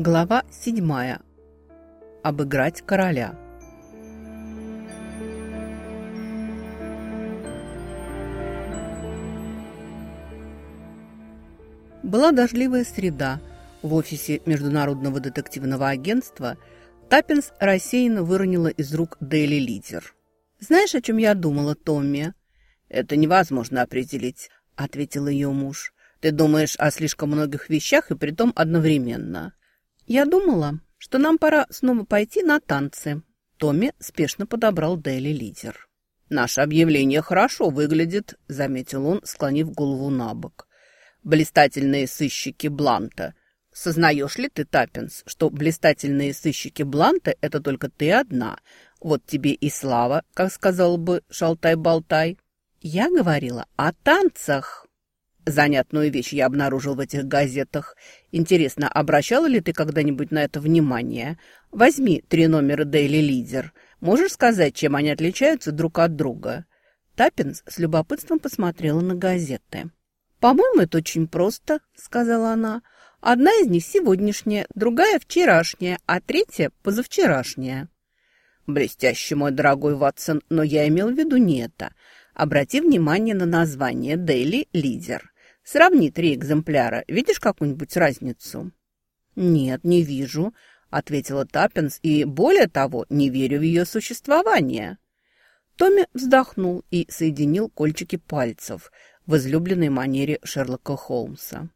Глава седьмая. Обыграть короля. Была дождливая среда. В офисе Международного детективного агентства Таппинс рассеянно выронила из рук Дейли Лидер. «Знаешь, о чем я думала, Томми?» «Это невозможно определить», — ответил ее муж. «Ты думаешь о слишком многих вещах и притом одновременно». «Я думала, что нам пора снова пойти на танцы». Томми спешно подобрал Дейли Лидер. «Наше объявление хорошо выглядит», — заметил он, склонив голову на бок. «Блистательные сыщики Бланта. Сознаешь ли ты, Таппинс, что блистательные сыщики Бланта — это только ты одна? Вот тебе и слава, как сказал бы Шалтай-Болтай». «Я говорила о танцах». Занятную вещь я обнаружил в этих газетах. Интересно, обращала ли ты когда-нибудь на это внимание? Возьми три номера Daily Leader. Можешь сказать, чем они отличаются друг от друга?» Таппинс с любопытством посмотрела на газеты. «По-моему, это очень просто», — сказала она. «Одна из них сегодняшняя, другая вчерашняя, а третья позавчерашняя». «Блестящий, мой дорогой Ватсон, но я имел в виду не это. Обрати внимание на название Daily Leader. Сравни три экземпляра. Видишь какую-нибудь разницу?» «Нет, не вижу», — ответила Таппинс, «и более того, не верю в ее существование». Томми вздохнул и соединил кольчики пальцев в излюбленной манере Шерлока Холмса.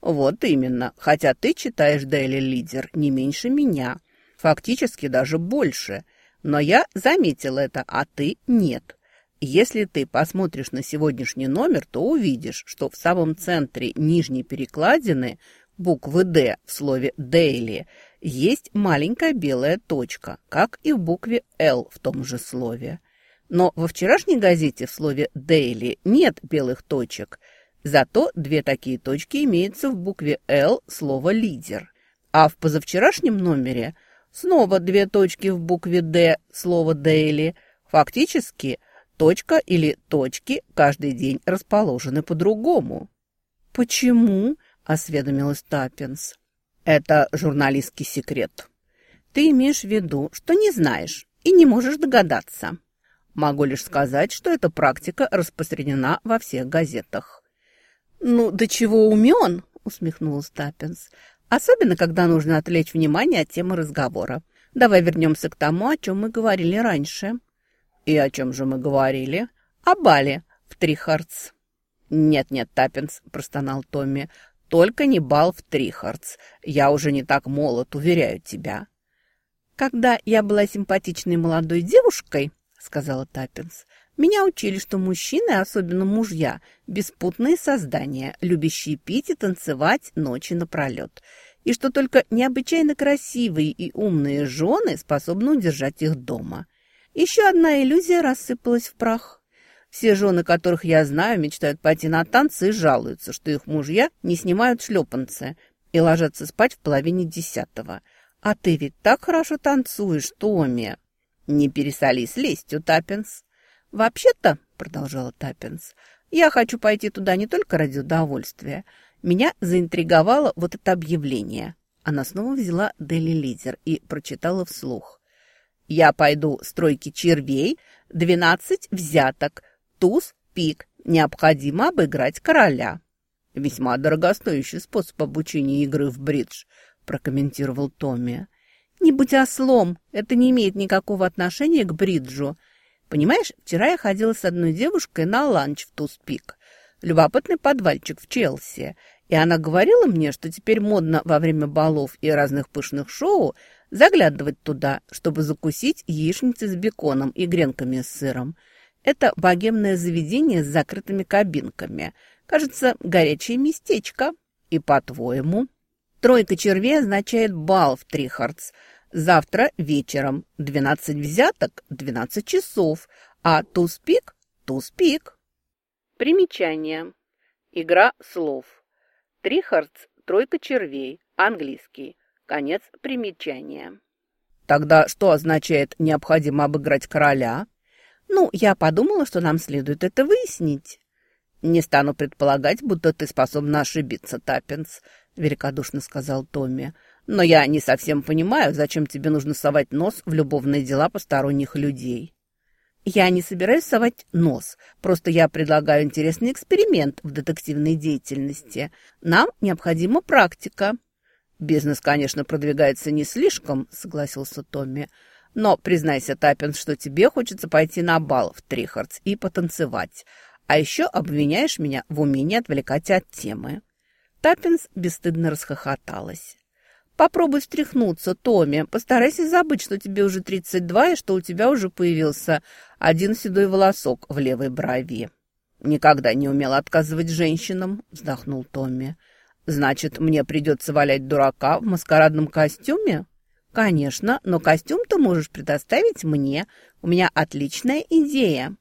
«Вот именно, хотя ты читаешь Daily Leader не меньше меня, фактически даже больше, но я заметил это, а ты нет». Если ты посмотришь на сегодняшний номер, то увидишь, что в самом центре нижней перекладины буквы «Д» в слове «дейли» есть маленькая белая точка, как и в букве «Л» в том же слове. Но во вчерашней газете в слове «дейли» нет белых точек, зато две такие точки имеются в букве «Л» слова «лидер». А в позавчерашнем номере снова две точки в букве «Д» слова «дейли». Фактически – Точка или точки каждый день расположены по-другому. «Почему?» – осведомилась Таппинс. «Это журналистский секрет. Ты имеешь в виду, что не знаешь и не можешь догадаться?» «Могу лишь сказать, что эта практика распространена во всех газетах». «Ну, до чего умен?» – усмехнулась Таппинс. «Особенно, когда нужно отвлечь внимание от темы разговора. Давай вернемся к тому, о чем мы говорили раньше». «И о чем же мы говорили?» «О бале в Трихардс». «Нет-нет, Таппинс», – простонал Томми, – «только не бал в Трихардс. Я уже не так молод, уверяю тебя». «Когда я была симпатичной молодой девушкой», – сказала Таппинс, – «меня учили, что мужчины, особенно мужья, беспутные создания, любящие пить и танцевать ночи напролет, и что только необычайно красивые и умные жены способны удержать их дома». Еще одна иллюзия рассыпалась в прах. Все жены, которых я знаю, мечтают пойти на танцы и жалуются, что их мужья не снимают шлепанцы и ложатся спать в половине десятого. А ты ведь так хорошо танцуешь, Томми. Не пересоли с лестью, Таппинс. Вообще-то, продолжала Таппинс, я хочу пойти туда не только ради удовольствия. Меня заинтриговало вот это объявление. Она снова взяла Дели Лидер и прочитала вслух. Я пойду стройки червей, двенадцать взяток, туз, пик. Необходимо обыграть короля. Весьма дорогостоящий способ обучения игры в бридж, прокомментировал Томми. Не будь ослом, это не имеет никакого отношения к бриджу. Понимаешь, вчера я ходила с одной девушкой на ланч в Туз-Пик. Любопытный подвальчик в Челси. И она говорила мне, что теперь модно во время балов и разных пышных шоу заглядывать туда, чтобы закусить яичницей с беконом и гренками с сыром. Это богемное заведение с закрытыми кабинками. Кажется, горячее местечко. И по-твоему? Тройка червей означает бал в Трихардс. Завтра вечером 12 взяток, 12 часов, а туз-пик – туз-пик. Примечание. Игра слов. Трихардс – тройка червей, английский – Конец примечания. Тогда что означает «необходимо обыграть короля»? Ну, я подумала, что нам следует это выяснить. Не стану предполагать, будто ты способна ошибиться, Таппинс, великодушно сказал Томми. Но я не совсем понимаю, зачем тебе нужно совать нос в любовные дела посторонних людей. Я не собираюсь совать нос. Просто я предлагаю интересный эксперимент в детективной деятельности. Нам необходима практика. Бизнес, конечно, продвигается не слишком, согласился Томми. Но признайся, Таппинс, что тебе хочется пойти на бал в Трихардс и потанцевать. А еще обвиняешь меня в умении отвлекать от темы. Таппинс бесстыдно расхохоталась. Попробуй встряхнуться, Томми. Постарайся забыть, что тебе уже 32 и что у тебя уже появился один седой волосок в левой брови. Никогда не умел отказывать женщинам, вздохнул Томми. Значит, мне придется валять дурака в маскарадном костюме? Конечно, но костюм ты можешь предоставить мне. У меня отличная идея.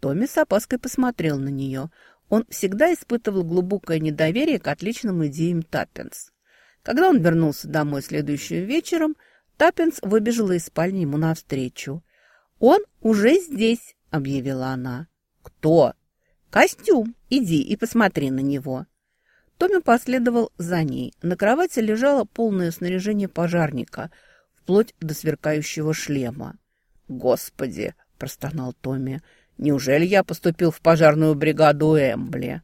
Томми с опаской посмотрел на нее. Он всегда испытывал глубокое недоверие к отличным идеям Таппинс. Когда он вернулся домой следующим вечером, Таппинс выбежала из спальни ему навстречу. «Он уже здесь», — объявила она. «Кто?» «Костюм. Иди и посмотри на него». Томми последовал за ней. На кровати лежало полное снаряжение пожарника, вплоть до сверкающего шлема. «Господи!» – простонал Томми. «Неужели я поступил в пожарную бригаду Эмбли?»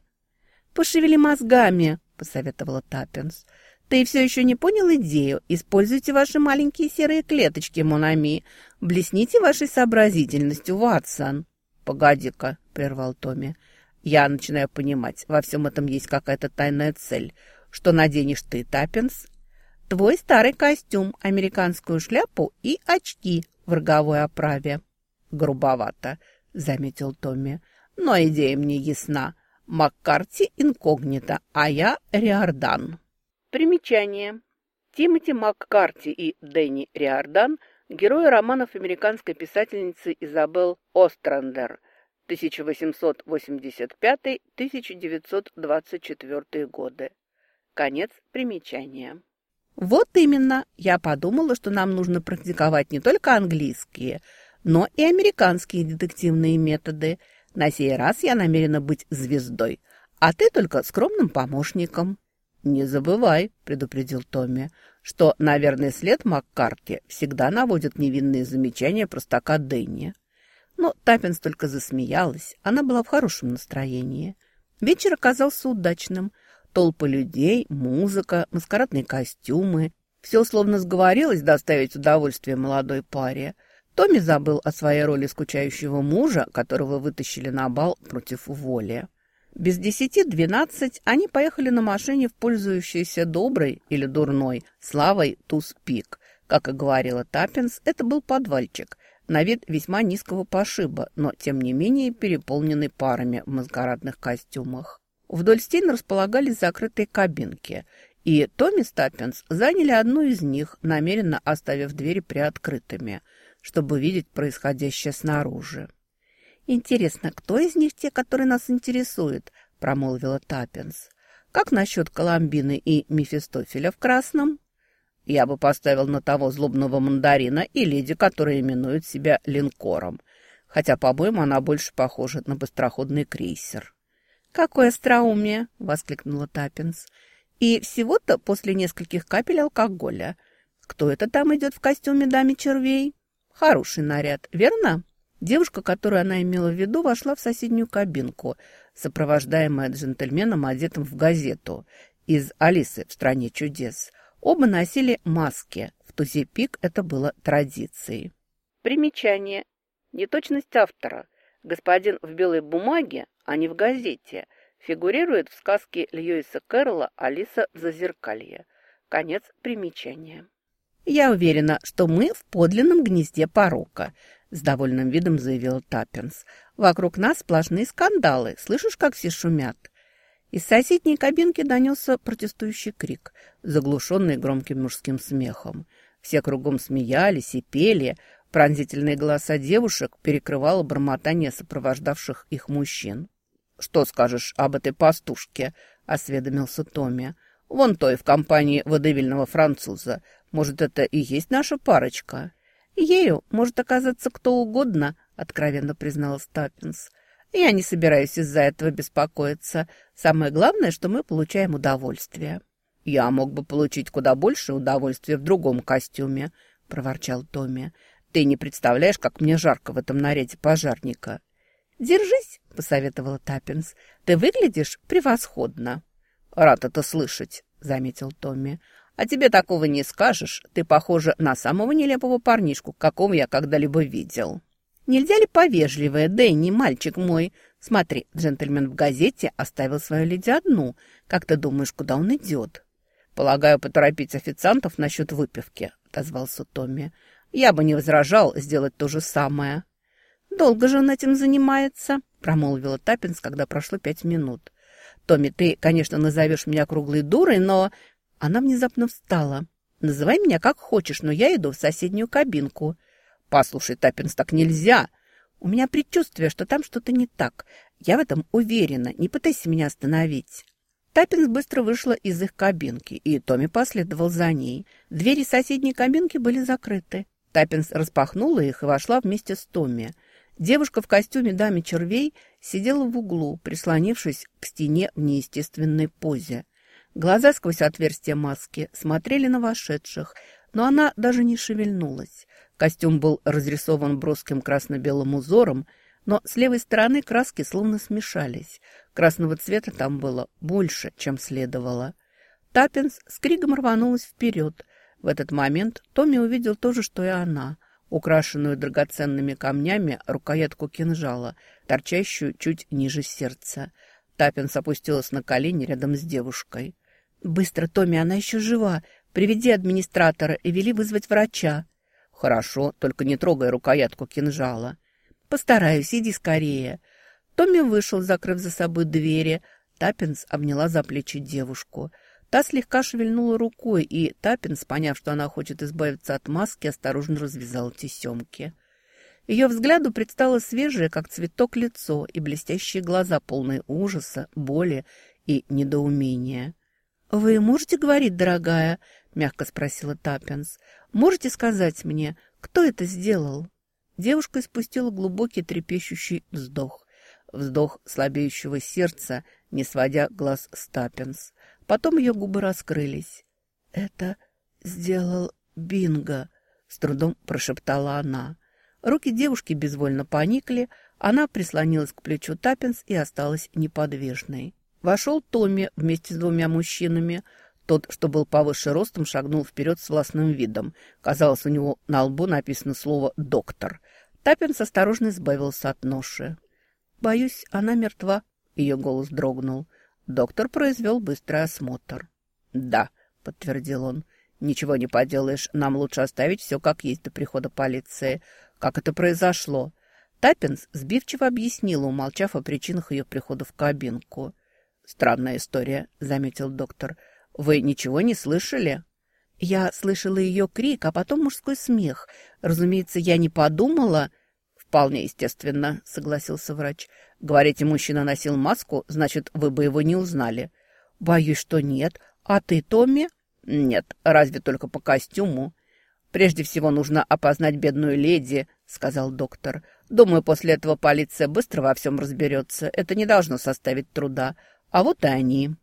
«Пошевели мозгами», – посоветовала Таппинс. Ты все еще не понял идею? Используйте ваши маленькие серые клеточки, Монами. Блесните вашей сообразительностью, Ватсон. Погоди-ка, прервал Томми. Я начинаю понимать, во всем этом есть какая-то тайная цель. Что наденешь ты, Таппинс? Твой старый костюм, американскую шляпу и очки в роговой оправе. Грубовато, заметил Томми. Но идея мне ясна. Маккарти инкогнито, а я Риордан. Примечание. Тимоти Маккарти и Дэнни Риордан – герои романов американской писательницы Изабел Острандер 1885-1924 годы. Конец примечания. Вот именно, я подумала, что нам нужно практиковать не только английские, но и американские детективные методы. На сей раз я намерена быть звездой, а ты только скромным помощником. «Не забывай», — предупредил Томми, «что, наверное, след Маккарти всегда наводит невинные замечания простака Дэнни». Но Таппинс только засмеялась. Она была в хорошем настроении. Вечер оказался удачным. Толпы людей, музыка, маскарадные костюмы. Все словно сговорилось доставить удовольствие молодой паре. Томми забыл о своей роли скучающего мужа, которого вытащили на бал против воли. Без десяти двенадцать они поехали на машине в пользующейся доброй или дурной славой Туз-Пик. Как и говорила Таппинс, это был подвальчик, на вид весьма низкого пошиба, но тем не менее переполненный парами в маскарадных костюмах. Вдоль стен располагались закрытые кабинки, и Томми с Таппинс заняли одну из них, намеренно оставив двери приоткрытыми, чтобы видеть происходящее снаружи. «Интересно, кто из них те, которые нас интересуют?» – промолвила Таппинс. «Как насчет Коломбины и Мефистофеля в красном?» «Я бы поставил на того злобного мандарина и леди, которая именует себя линкором, хотя, по-моему, она больше похожа на быстроходный крейсер». «Какое остроумие!» – воскликнула Таппинс. «И всего-то после нескольких капель алкоголя. Кто это там идет в костюме даме червей?» «Хороший наряд, верно?» Девушка, которую она имела в виду, вошла в соседнюю кабинку, сопровождаемая джентльменом, одетым в газету из «Алисы в стране чудес». Оба носили маски. В тузе пик это было традицией. Примечание. Неточность автора. Господин в белой бумаге, а не в газете, фигурирует в сказке Льюиса Кэрролла «Алиса в зазеркалье». Конец примечания. Я уверена, что мы в подлинном гнезде порока –— с довольным видом заявил Таппинс. «Вокруг нас сплошные скандалы. Слышишь, как все шумят?» Из соседней кабинки донесся протестующий крик, заглушенный громким мужским смехом. Все кругом смеялись и пели. Пронзительные голоса девушек перекрывало бормотание сопровождавших их мужчин. «Что скажешь об этой пастушке?» — осведомился Томми. «Вон той в компании водевильного француза. Может, это и есть наша парочка?» «Ею может оказаться кто угодно», — откровенно признала Стаппинс. «Я не собираюсь из-за этого беспокоиться. Самое главное, что мы получаем удовольствие». «Я мог бы получить куда больше удовольствия в другом костюме», — проворчал Томми. «Ты не представляешь, как мне жарко в этом наряде пожарника». «Держись», — посоветовала Таппинс. «Ты выглядишь превосходно». «Рад это слышать», — заметил Томми. «А тебе такого не скажешь. Ты похожа на самого нелепого парнишку, какого я когда-либо видел». «Нельзя ли повежливее, Дэнни, мальчик мой? Смотри, джентльмен в газете оставил свою леди одну. Как ты думаешь, куда он идет?» «Полагаю, поторопить официантов насчет выпивки», — отозвался Томми. «Я бы не возражал сделать то же самое». «Долго же он этим занимается», — промолвила Таппинс, когда прошло пять минут. «Томми, ты, конечно, назовешь меня круглой дурой, но...» Она внезапно встала. «Называй меня как хочешь, но я иду в соседнюю кабинку». «Послушай, Таппинс, так нельзя!» «У меня предчувствие, что там что-то не так. Я в этом уверена. Не пытайся меня остановить». Таппинс быстро вышла из их кабинки, и Томми последовал за ней. Двери соседней кабинки были закрыты. Таппинс распахнула их и вошла вместе с Томми. Девушка в костюме дамы червей сидела в углу, прислонившись к стене в неестественной позе. Глаза сквозь отверстие маски смотрели на вошедших, но она даже не шевельнулась. Костюм был разрисован броским красно-белым узором, но с левой стороны краски словно смешались. Красного цвета там было больше, чем следовало. Таппинс с криком рванулась вперед. В этот момент Томми увидел то же, что и она, украшенную драгоценными камнями рукоятку кинжала, торчащую чуть ниже сердца. Таппинс опустилась на колени рядом с девушкой. «Быстро, Томми, она еще жива. Приведи администратора и вели вызвать врача». «Хорошо, только не трогай рукоятку кинжала». «Постараюсь, иди скорее». Томми вышел, закрыв за собой двери. Таппинс обняла за плечи девушку. Та слегка шевельнула рукой, и Таппинс, поняв, что она хочет избавиться от маски, осторожно развязала тесемки. Ее взгляду предстало свежее, как цветок, лицо и блестящие глаза, полные ужаса, боли и недоумения. «Вы можете говорить, дорогая?» — мягко спросила Таппинс. «Можете сказать мне, кто это сделал?» Девушка испустила глубокий трепещущий вздох. Вздох слабеющего сердца, не сводя глаз с Таппинс. Потом ее губы раскрылись. «Это сделал Бинго», — с трудом прошептала она. Руки девушки безвольно поникли, она прислонилась к плечу Таппинс и осталась неподвижной. Вошел Томми вместе с двумя мужчинами. Тот, что был повыше ростом, шагнул вперед с властным видом. Казалось, у него на лбу написано слово «доктор». Таппинс осторожно избавился от ноши. «Боюсь, она мертва», — ее голос дрогнул. Доктор произвел быстрый осмотр. «Да», — подтвердил он, — «ничего не поделаешь. Нам лучше оставить все как есть до прихода полиции. Как это произошло?» Таппинс сбивчиво объяснила, умолчав о причинах ее прихода в кабинку. «Странная история», — заметил доктор. «Вы ничего не слышали?» Я слышала ее крик, а потом мужской смех. Разумеется, я не подумала... «Вполне естественно», — согласился врач. «Говорите, мужчина носил маску, значит, вы бы его не узнали». «Боюсь, что нет. А ты, Томми?» «Нет, разве только по костюму». «Прежде всего нужно опознать бедную леди», — сказал доктор. «Думаю, после этого полиция быстро во всем разберется. Это не должно составить труда. А вот и они.